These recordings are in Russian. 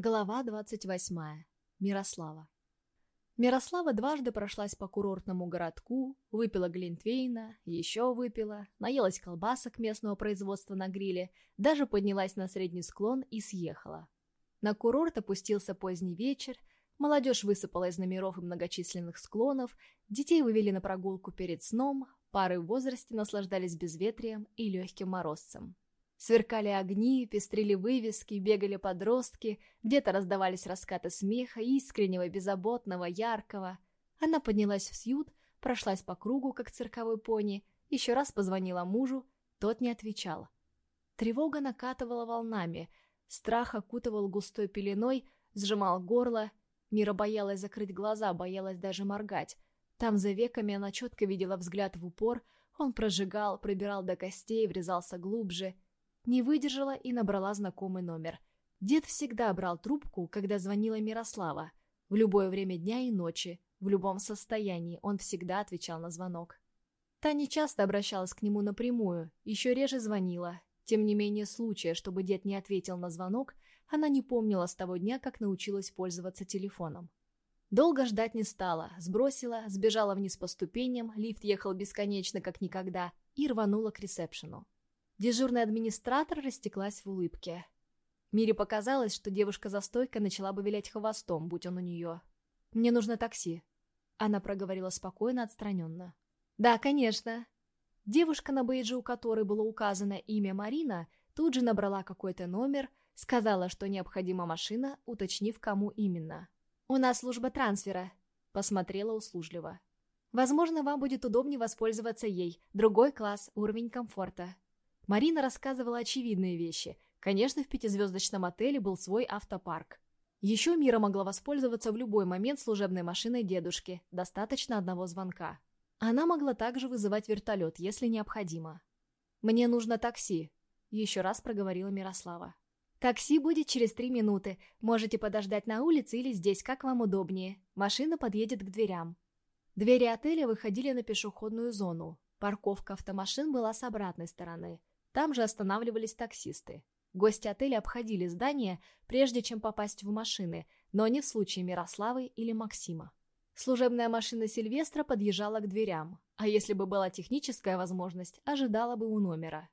Глава 28. Мирослава. Мирослава дважды прошлась по курортному городку, выпила глинтвейна, еще выпила, наелась колбасок местного производства на гриле, даже поднялась на средний склон и съехала. На курорт опустился поздний вечер, молодежь высыпала из номеров и многочисленных склонов, детей вывели на прогулку перед сном, пары в возрасте наслаждались безветрием и легким морозцем. Сверкали огни, пестрили вывески, бегали подростки, где-то раздавались раскаты смеха, искреннего, беззаботного, яркого. Она поднялась в сьют, прошлась по кругу, как цирковой пони, еще раз позвонила мужу, тот не отвечал. Тревога накатывала волнами, страх окутывал густой пеленой, сжимал горло. Мира боялась закрыть глаза, боялась даже моргать. Там за веками она четко видела взгляд в упор, он прожигал, пробирал до костей, врезался глубже — не выдержала и набрала знакомый номер. Дед всегда брал трубку, когда звонила Мирослава. В любое время дня и ночи, в любом состоянии, он всегда отвечал на звонок. Таня часто обращалась к нему напрямую, еще реже звонила. Тем не менее, случая, чтобы дед не ответил на звонок, она не помнила с того дня, как научилась пользоваться телефоном. Долго ждать не стала, сбросила, сбежала вниз по ступеням, лифт ехал бесконечно, как никогда, и рванула к ресепшену. Дежурный администратор растеклась в улыбке. Мире показалось, что девушка за стойкой начала бы вилять хвостом, будь он у нее. «Мне нужно такси». Она проговорила спокойно, отстраненно. «Да, конечно». Девушка, на бейджи у которой было указано имя Марина, тут же набрала какой-то номер, сказала, что необходима машина, уточнив, кому именно. «У нас служба трансфера», — посмотрела услужливо. «Возможно, вам будет удобнее воспользоваться ей. Другой класс, уровень комфорта». Марина рассказывала очевидные вещи. Конечно, в пятизвездочном отеле был свой автопарк. Еще Мира могла воспользоваться в любой момент служебной машиной дедушки, достаточно одного звонка. Она могла также вызывать вертолет, если необходимо. «Мне нужно такси», — еще раз проговорила Мирослава. «Такси будет через три минуты. Можете подождать на улице или здесь, как вам удобнее. Машина подъедет к дверям». Двери отеля выходили на пешеходную зону. Парковка автомашин была с обратной стороны. Там же останавливались таксисты. Гости отеля обходили здание, прежде чем попасть в машины, но не в случае Мирославы или Максима. Служебная машина Сильвестра подъезжала к дверям, а если бы была техническая возможность, ожидала бы у номера.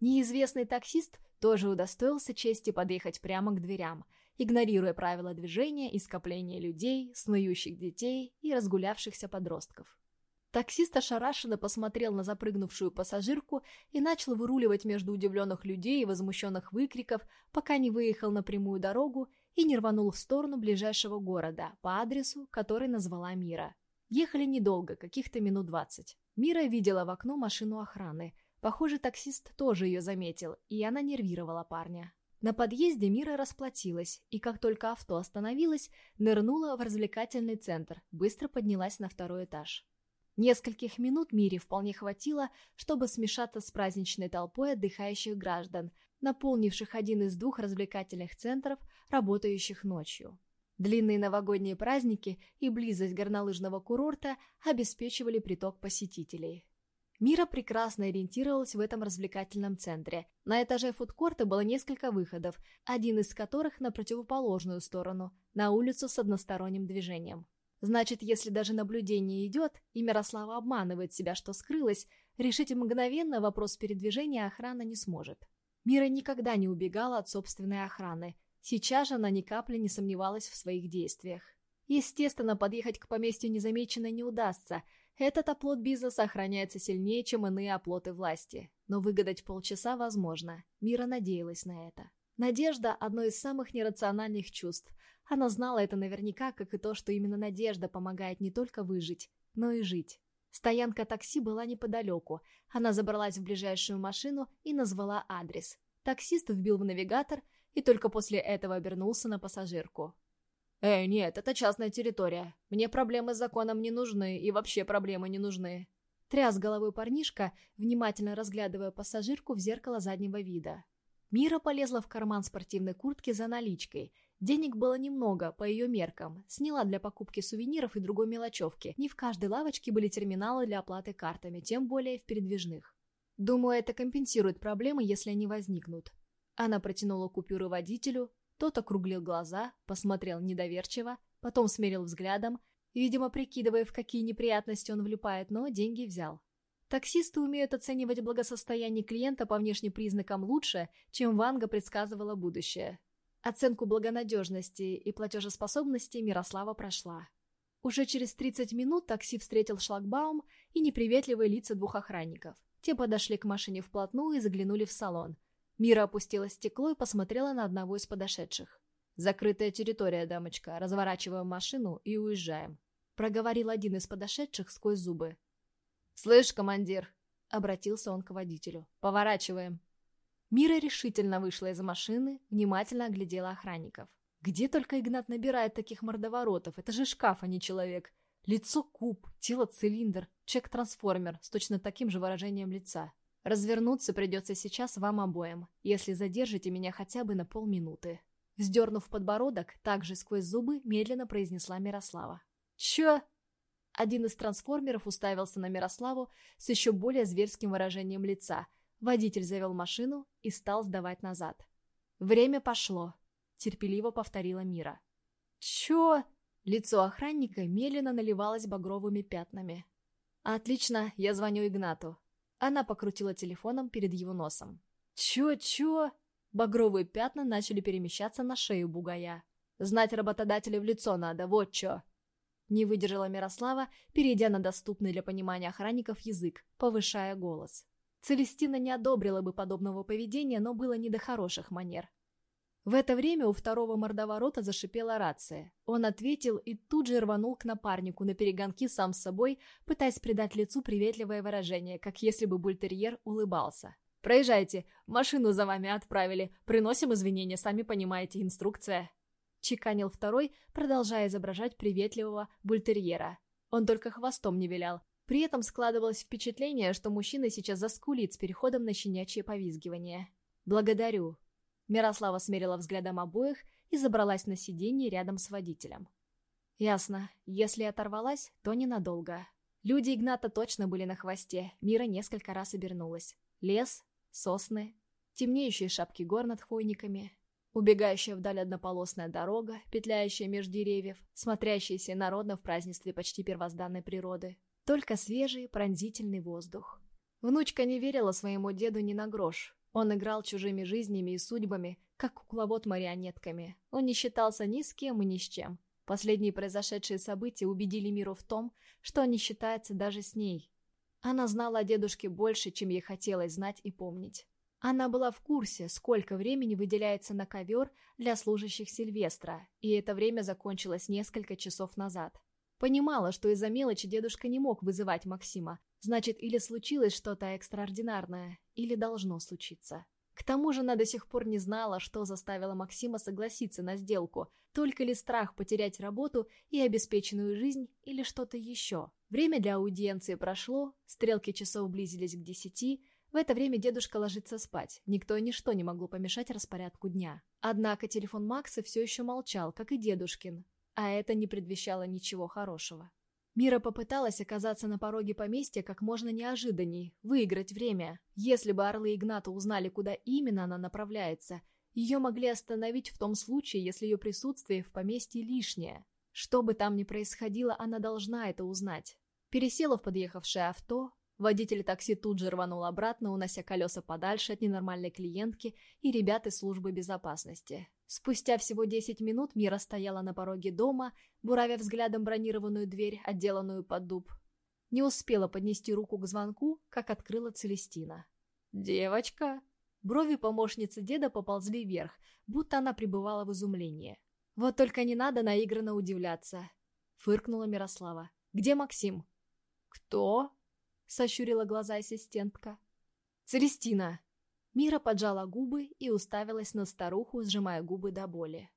Неизвестный таксист тоже удостоился чести подъехать прямо к дверям, игнорируя правила движения и скопления людей, снующих детей и разгулявшихся подростков. Таксист ошарашенно посмотрел на запрыгнувшую пассажирку и начал выруливать между удивленных людей и возмущенных выкриков, пока не выехал на прямую дорогу и не рванул в сторону ближайшего города по адресу, который назвала Мира. Ехали недолго, каких-то минут двадцать. Мира видела в окно машину охраны. Похоже, таксист тоже ее заметил, и она нервировала парня. На подъезде Мира расплатилась, и как только авто остановилось, нырнула в развлекательный центр, быстро поднялась на второй этаж. Нескольких минут Мире вполне хватило, чтобы смешаться с праздничной толпой отдыхающих граждан, наполнивших один из двух развлекательных центров, работающих ночью. Длинные новогодние праздники и близость горнолыжного курорта обеспечивали приток посетителей. Мира прекрасно ориентировалась в этом развлекательном центре. На этаже фудкорта было несколько выходов, один из которых на противоположную сторону, на улицу с односторонним движением. Значит, если даже наблюдение идет, и Мирослава обманывает себя, что скрылась, решить мгновенно вопрос передвижения охрана не сможет. Мира никогда не убегала от собственной охраны. Сейчас же она ни капли не сомневалась в своих действиях. Естественно, подъехать к поместью незамеченно не удастся. Этот оплот бизнеса охраняется сильнее, чем иные оплоты власти. Но выгадать полчаса возможно. Мира надеялась на это. Надежда – одно из самых нерациональных чувств. Она знала это наверняка, как и то, что именно надежда помогает не только выжить, но и жить. Стоянка такси была неподалеку. Она забралась в ближайшую машину и назвала адрес. Таксист вбил в навигатор и только после этого обернулся на пассажирку. «Эй, нет, это частная территория. Мне проблемы с законом не нужны, и вообще проблемы не нужны». Тряс головой парнишка, внимательно разглядывая пассажирку в зеркало заднего вида. Мира полезла в карман спортивной куртки за наличкой. Денег было немного, по ее меркам. Сняла для покупки сувениров и другой мелочевки. Не в каждой лавочке были терминалы для оплаты картами, тем более в передвижных. Думаю, это компенсирует проблемы, если они возникнут. Она протянула купюры водителю. Тот округлил глаза, посмотрел недоверчиво, потом смерил взглядом, видимо, прикидывая, в какие неприятности он влипает, но деньги взял. Таксисты умеют оценивать благосостояние клиента по внешним признакам лучше, чем Ванга предсказывала будущее. Оценку благонадежности и платежеспособности Мирослава прошла. Уже через 30 минут такси встретил шлагбаум и неприветливые лица двух охранников. Те подошли к машине вплотную и заглянули в салон. Мира опустила стекло и посмотрела на одного из подошедших. «Закрытая территория, дамочка. Разворачиваем машину и уезжаем», — проговорил один из подошедших сквозь зубы. «Слышь, командир!» — обратился он к водителю. «Поворачиваем». Мира решительно вышла из машины, внимательно оглядела охранников. Где только Игнат набирает таких мордоворотов? Это же шкаф, а не человек. Лицо куб, тело цилиндр, чек-трансформер с точно таким же выражением лица. Развернуться придется сейчас вам обоим, если задержите меня хотя бы на полминуты. Сдернув подбородок, также сквозь зубы медленно произнесла Мирослава. «Чё?» Один из трансформеров уставился на Мирославу с еще более зверским выражением лица. Водитель завел машину и стал сдавать назад. «Время пошло», — терпеливо повторила Мира. «Чё?» Лицо охранника медленно наливалось багровыми пятнами. «Отлично, я звоню Игнату». Она покрутила телефоном перед его носом. «Чё-чё?» Багровые пятна начали перемещаться на шею бугая. «Знать работодателя в лицо надо, вот чё!» Не выдержала Мирослава, перейдя на доступный для понимания охранников язык, повышая голос. Целестина не одобрила бы подобного поведения, но было не до хороших манер. В это время у второго мордоворота зашипела рация. Он ответил и тут же рванул к напарнику на перегонки сам с собой, пытаясь придать лицу приветливое выражение, как если бы бультерьер улыбался. «Проезжайте, машину за вами отправили, приносим извинения, сами понимаете, инструкция». Чеканил второй, продолжая изображать приветливого бультерьера. Он только хвостом не вилял. При этом складывалось впечатление, что мужчина сейчас заскулит с переходом на щенячье повизгивание. «Благодарю». Мирослава смерила взглядом обоих и забралась на сиденье рядом с водителем. «Ясно. Если оторвалась, то ненадолго». Люди Игната точно были на хвосте. Мира несколько раз обернулась. Лес, сосны, темнеющие шапки гор над хвойниками, Убегающая вдаль однополосная дорога, петляющая между деревьев, смотрящаяся народно в празднестве почти первозданной природы. Только свежий, пронзительный воздух. Внучка не верила своему деду ни на грош. Он играл чужими жизнями и судьбами, как кукловод марионетками. Он не считался ни с кем и ни с чем. Последние произошедшие события убедили Миру в том, что он не считается даже с ней. Она знала о дедушке больше, чем ей хотелось знать и помнить. Она была в курсе, сколько времени выделяется на ковер для служащих Сильвестра, и это время закончилось несколько часов назад. Понимала, что из-за мелочи дедушка не мог вызывать Максима, значит, или случилось что-то экстраординарное, или должно случиться. К тому же она до сих пор не знала, что заставило Максима согласиться на сделку, только ли страх потерять работу и обеспеченную жизнь, или что-то еще. Время для аудиенции прошло, стрелки часов близились к десяти, в это время дедушка ложится спать. Никто и ничто не могло помешать распорядку дня. Однако телефон Макса все еще молчал, как и дедушкин. А это не предвещало ничего хорошего. Мира попыталась оказаться на пороге поместья как можно неожиданней, выиграть время. Если бы Орлы Игната узнали, куда именно она направляется, ее могли остановить в том случае, если ее присутствие в поместье лишнее. Что бы там ни происходило, она должна это узнать. Пересела в подъехавшее авто, Водитель такси тут же рванул обратно, унося колеса подальше от ненормальной клиентки и ребят из службы безопасности. Спустя всего 10 минут Мира стояла на пороге дома, буравя взглядом бронированную дверь, отделанную под дуб. Не успела поднести руку к звонку, как открыла Целестина. «Девочка!» Брови помощницы деда поползли вверх, будто она пребывала в изумлении. «Вот только не надо наигранно удивляться», — фыркнула Мирослава. «Где Максим?» «Кто?» Сощурила глаза ассистентка. «Целестина!» Мира поджала губы и уставилась на старуху, сжимая губы до боли.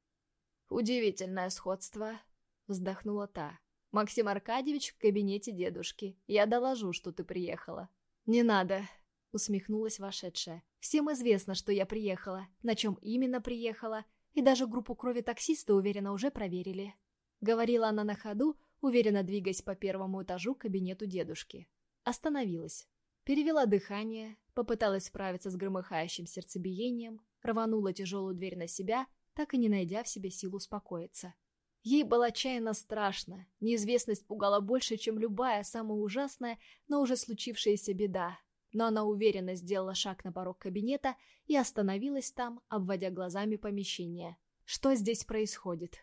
«Удивительное сходство», — вздохнула та. «Максим Аркадьевич в кабинете дедушки. Я доложу, что ты приехала». «Не надо», — усмехнулась вошедшая. «Всем известно, что я приехала, на чем именно приехала, и даже группу крови таксиста, уверенно, уже проверили». Говорила она на ходу, уверенно двигаясь по первому этажу к кабинету дедушки. Остановилась. Перевела дыхание, попыталась справиться с громыхающим сердцебиением, рванула тяжелую дверь на себя так и не найдя в себе сил успокоиться. Ей было отчаянно страшно, неизвестность пугала больше, чем любая самая ужасная, но уже случившаяся беда. Но она уверенно сделала шаг на порог кабинета и остановилась там, обводя глазами помещение. Что здесь происходит?